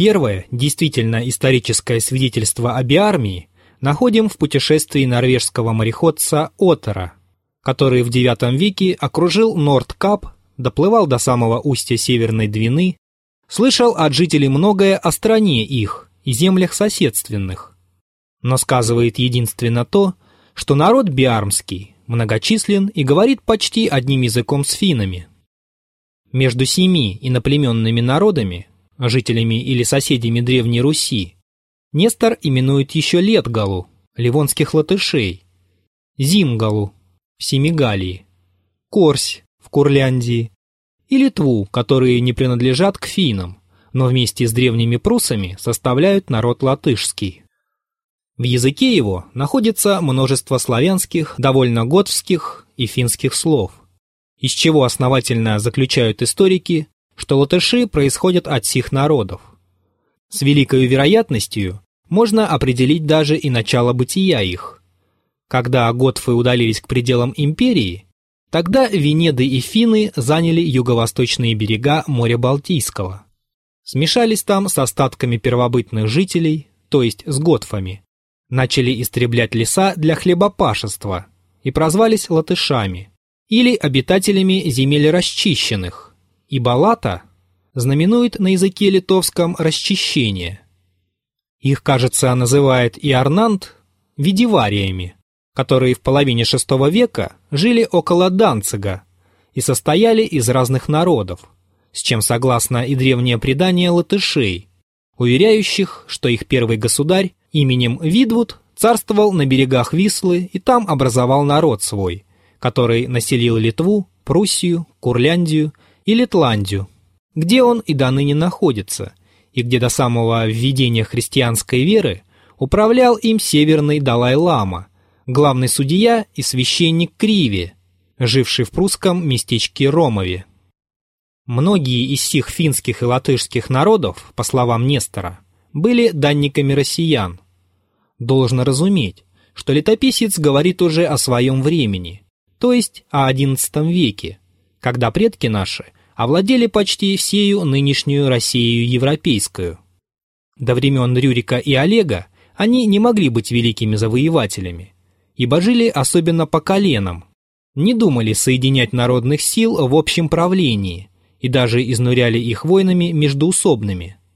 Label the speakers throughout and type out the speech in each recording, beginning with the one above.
Speaker 1: Первое, действительно историческое свидетельство об армии находим в путешествии норвежского мореходца Отера, который в IX веке окружил Нордкап, доплывал до самого устья Северной Двины, слышал от жителей многое о стране их и землях соседственных. Но сказывает единственно то, что народ биармский многочислен и говорит почти одним языком с финами. Между семи иноплеменными народами, жителями или соседями Древней Руси, Нестор именует еще Летгалу, ливонских латышей, Зимгалу в Семигалии, Корсь в Курляндии. И Литву, которые не принадлежат к финам, но вместе с древними прусами составляют народ латышский. В языке его находится множество славянских, довольно готских и финских слов, из чего основательно заключают историки, что латыши происходят от сих народов. С великой вероятностью можно определить даже и начало бытия их. Когда готфы удалились к пределам империи, тогда Венеды и Финны заняли юго-восточные берега моря Балтийского. Смешались там с остатками первобытных жителей, то есть с готфами, начали истреблять леса для хлебопашества и прозвались латышами или обитателями земель расчищенных, ибо лата знаменует на языке литовском расчищение. Их, кажется, называет и Арнант видивариями, которые в половине VI века жили около Данцига и состояли из разных народов, с чем согласно и древнее предание латышей, уверяющих, что их первый государь именем Видвуд царствовал на берегах Вислы и там образовал народ свой, который населил Литву, Пруссию, Курляндию и Литландию, где он и до ныне находится, и где до самого введения христианской веры управлял им северный Далай-лама, главный судья и священник Криви, живший в прусском местечке Ромове. Многие из сих финских и латышских народов, по словам Нестора, были данниками россиян. Должно разуметь, что летописец говорит уже о своем времени, то есть о XI веке, когда предки наши овладели почти всею нынешнюю Россию европейскую. До времен Рюрика и Олега они не могли быть великими завоевателями, ибо жили особенно по коленам, не думали соединять народных сил в общем правлении и даже изнуряли их войнами междуусобными –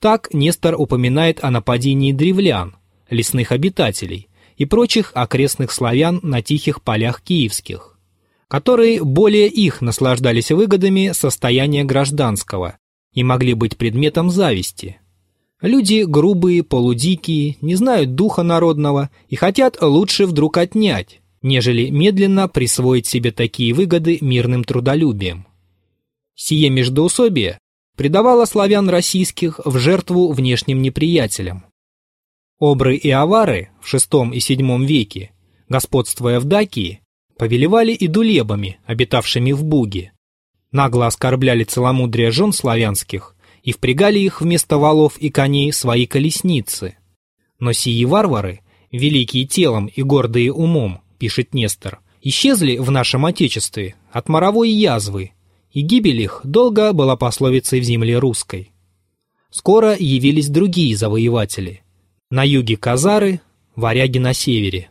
Speaker 1: так Нестор упоминает о нападении древлян, лесных обитателей и прочих окрестных славян на тихих полях киевских, которые более их наслаждались выгодами состояния гражданского и могли быть предметом зависти. Люди грубые, полудикие, не знают духа народного и хотят лучше вдруг отнять, нежели медленно присвоить себе такие выгоды мирным трудолюбием. Сие междоусобие предавала славян российских в жертву внешним неприятелям. Обры и авары в VI и VII веке, господствуя в Дакии, повелевали и дулебами, обитавшими в Буге, нагло оскорбляли целомудрие жен славянских и впрягали их вместо валов и коней свои колесницы. Но сии варвары, великие телом и гордые умом, пишет Нестор, исчезли в нашем Отечестве от моровой язвы и гибель их долго была пословицей в земле русской. Скоро явились другие завоеватели. На юге казары, варяги на севере.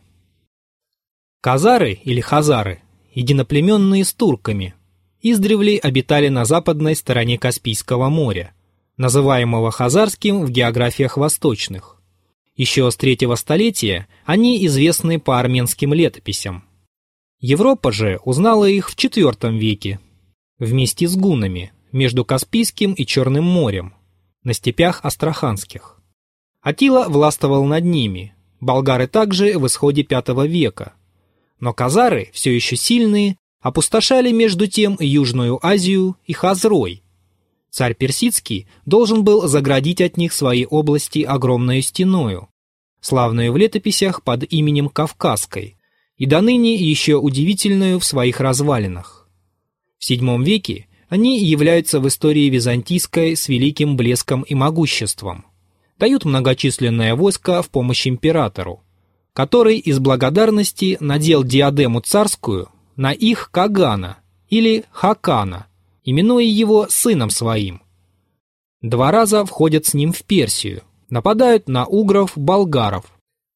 Speaker 1: Казары или хазары, единоплеменные с турками, издревле обитали на западной стороне Каспийского моря, называемого хазарским в географиях восточных. Еще с третьего столетия они известны по армянским летописям. Европа же узнала их в IV веке вместе с гунами между Каспийским и Черным морем, на степях Астраханских. Атила властвовал над ними, болгары также в исходе V века. Но казары, все еще сильные, опустошали между тем Южную Азию и Хазрой. Царь Персидский должен был заградить от них свои области огромную стеною, славную в летописях под именем Кавказской, и до ныне еще удивительную в своих развалинах. В VII веке они являются в истории византийской с великим блеском и могуществом. Дают многочисленное войско в помощь императору, который из благодарности надел диадему царскую на их Кагана или Хакана, именуя его сыном своим. Два раза входят с ним в Персию, нападают на угров-болгаров,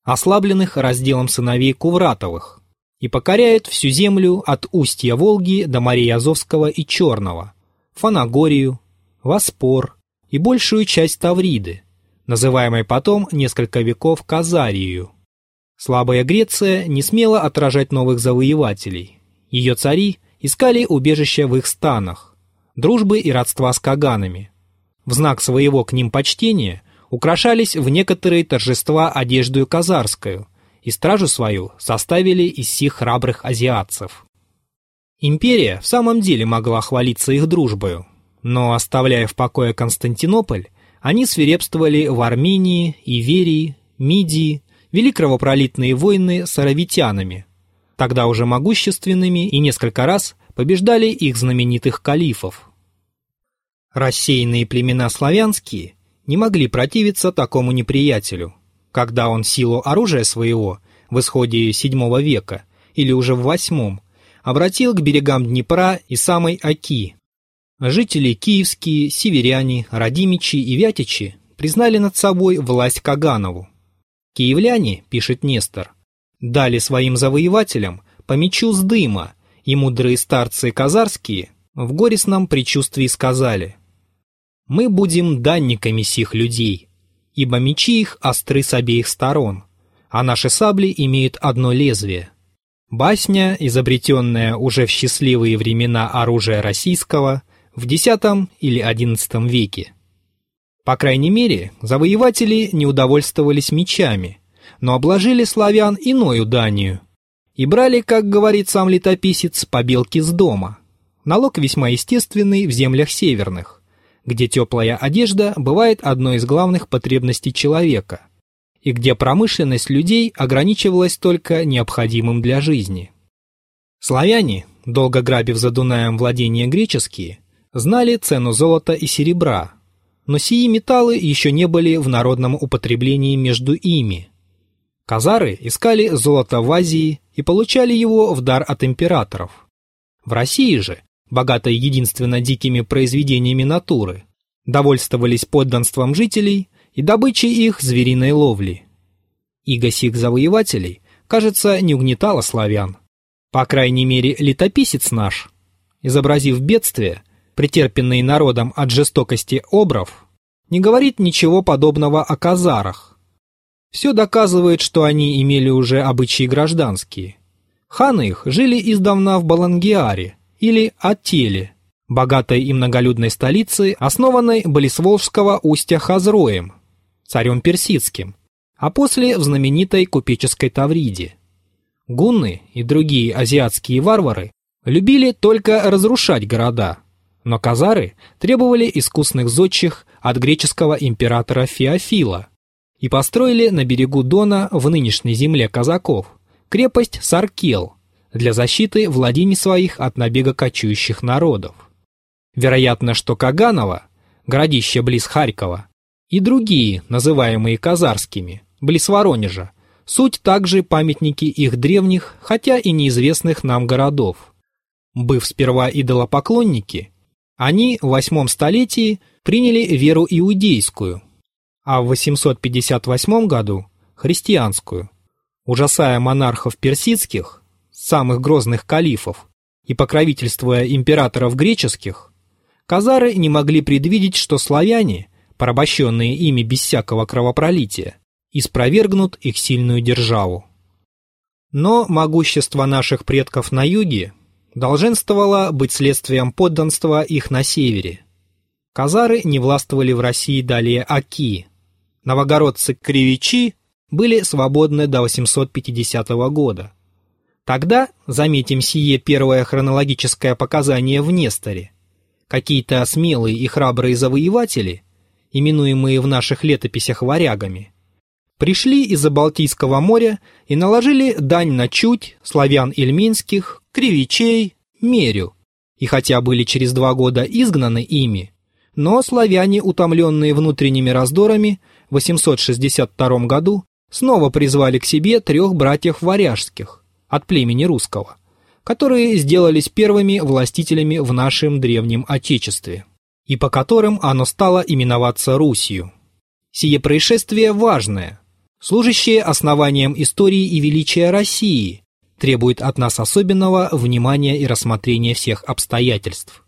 Speaker 1: ослабленных разделом сыновей Кувратовых, и покоряют всю землю от устья Волги до морей Азовского и Черного, Фанагорию, Воспор и большую часть Тавриды, называемой потом несколько веков Казарию. Слабая Греция не смела отражать новых завоевателей. Ее цари искали убежища в их станах, дружбы и родства с каганами. В знак своего к ним почтения украшались в некоторые торжества одеждою казарскую, и стражу свою составили из сих храбрых азиатцев. Империя в самом деле могла хвалиться их дружбою, но, оставляя в покое Константинополь, они свирепствовали в Армении, Иверии, Мидии, вели кровопролитные войны с аравитянами, тогда уже могущественными и несколько раз побеждали их знаменитых калифов. Рассеянные племена славянские не могли противиться такому неприятелю, когда он силу оружия своего в исходе VII века или уже в VIII обратил к берегам Днепра и самой Оки. Жители киевские, северяне, радимичи и вятичи признали над собой власть Каганову. Киевляне, пишет Нестор, дали своим завоевателям по мечу с дыма, и мудрые старцы казарские в горестном предчувствии сказали «Мы будем данниками сих людей, ибо мечи их остры с обеих сторон, а наши сабли имеют одно лезвие». Басня, изобретенная уже в счастливые времена оружия российского, в X или XI веке. По крайней мере, завоеватели не удовольствовались мечами, но обложили славян иною данию и брали, как говорит сам летописец, побелки с дома. Налог весьма естественный в землях северных, где теплая одежда бывает одной из главных потребностей человека, и где промышленность людей ограничивалась только необходимым для жизни. Славяне, долго грабив за Дунаем владения греческие, знали цену золота и серебра, но сии металлы еще не были в народном употреблении между ими. Казары искали золото в Азии и получали его в дар от императоров. В России же, богатой единственно дикими произведениями натуры, довольствовались подданством жителей и добычей их звериной ловли. Иго сих завоевателей, кажется, не угнетало славян. По крайней мере, летописец наш, изобразив бедствие, претерпенные народом от жестокости обров, не говорит ничего подобного о казарах. Все доказывает, что они имели уже обычаи гражданские. Ханы их жили издавна в Балангиаре или Аттеле, богатой и многолюдной столице, основанной Болесволжского устья Хазроем, царем персидским, а после в знаменитой купеческой Тавриде. Гунны и другие азиатские варвары любили только разрушать города – но казары требовали искусных зодчих от греческого императора Феофила и построили на берегу Дона в нынешней земле казаков крепость Саркел для защиты владений своих от набега кочующих народов. Вероятно, что Каганово, городище близ Харькова, и другие, называемые казарскими, близ Воронежа, суть также памятники их древних, хотя и неизвестных нам городов. Быв сперва идолопоклонники, они в восьмом столетии приняли веру иудейскую, а в 858 году – христианскую, ужасая монархов персидских, самых грозных калифов, и покровительствуя императоров греческих, казары не могли предвидеть, что славяне, порабощенные ими без всякого кровопролития, испровергнут их сильную державу. Но могущество наших предков на юге долженствовало быть следствием подданства их на севере. Казары не властвовали в России далее Аки. Новогородцы-кривичи были свободны до 850 года. Тогда, заметим сие первое хронологическое показание в Несторе, какие-то смелые и храбрые завоеватели, именуемые в наших летописях варягами, пришли из-за Балтийского моря и наложили дань на Чуть, славян ильминских, кривичей, мерю, и хотя были через два года изгнаны ими, но славяне, утомленные внутренними раздорами, в 862 году снова призвали к себе трех братьев варяжских от племени русского, которые сделались первыми властителями в нашем древнем Отечестве. и по которым оно стало именоваться Русью. Сие происшествие важное, служащее основанием истории и величия России, требует от нас особенного внимания и рассмотрения всех обстоятельств.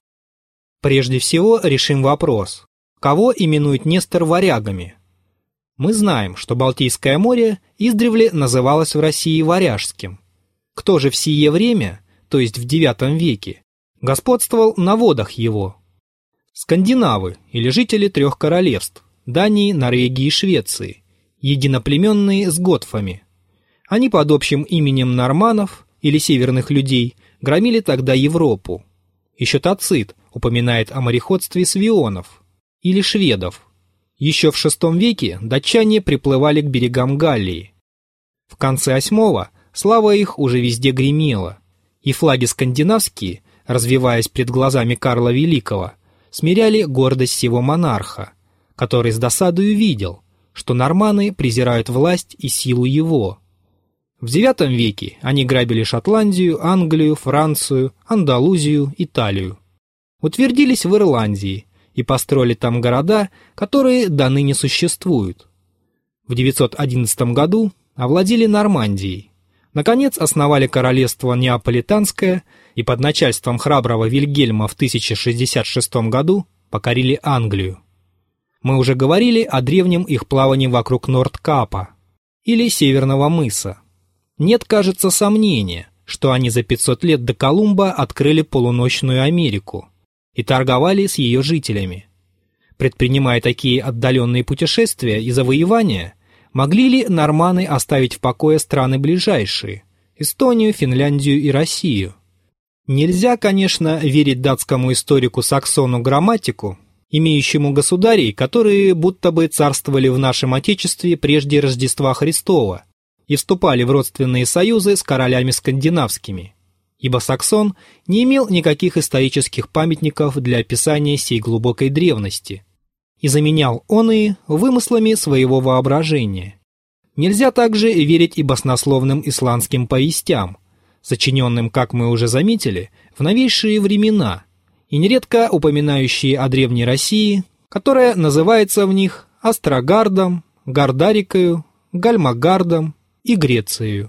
Speaker 1: Прежде всего решим вопрос, кого именует Нестор варягами? Мы знаем, что Балтийское море издревле называлось в России Варяжским. Кто же в сие время, то есть в IX веке, господствовал на водах его? Скандинавы или жители трех королевств – Дании, Норвегии и Швеции, единоплеменные с готфами. Они под общим именем норманов или северных людей громили тогда Европу. Еще Тацит упоминает о мореходстве свионов или шведов, еще в VI веке датчане приплывали к берегам Галлии. В конце VIII слава их уже везде гремела, и флаги скандинавские, развиваясь пред глазами Карла Великого, смиряли гордость его монарха, который с досадою видел, что норманы презирают власть и силу его. В IX веке они грабили Шотландию, Англию, Францию, Андалузию, Италию. Утвердились в Ирландии, и построили там города, которые до ныне существуют. В 911 году овладели Нормандией. Наконец основали королевство Неаполитанское и под начальством храброго Вильгельма в 1066 году покорили Англию. Мы уже говорили о древнем их плавании вокруг Нордкапа или Северного мыса. Нет, кажется, сомнения, что они за 500 лет до Колумба открыли полуночную Америку – и торговали с ее жителями. Предпринимая такие отдаленные путешествия и завоевания, могли ли норманы оставить в покое страны ближайшие – Эстонию, Финляндию и Россию? Нельзя, конечно, верить датскому историку Саксону Грамматику, имеющему государей, которые будто бы царствовали в нашем Отечестве прежде Рождества Христова и вступали в родственные союзы с королями скандинавскими ибо Саксон не имел никаких исторических памятников для описания сей глубокой древности и заменял он и вымыслами своего воображения. Нельзя также верить и баснословным исландским повестям, сочиненным, как мы уже заметили, в новейшие времена, и нередко упоминающие о Древней России, которая называется в них Астрогардом, Гардарикою, Гальмагардом и Грецией.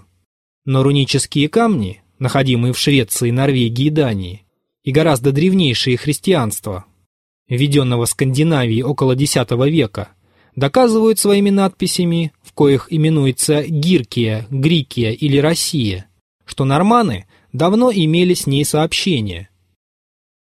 Speaker 1: Но рунические камни, находимые в Швеции, Норвегии и Дании, и гораздо древнейшее христианство, введенного в Скандинавии около X века, доказывают своими надписями, в коих именуется Гиркия, Грикия или Россия, что норманы давно имели с ней сообщение,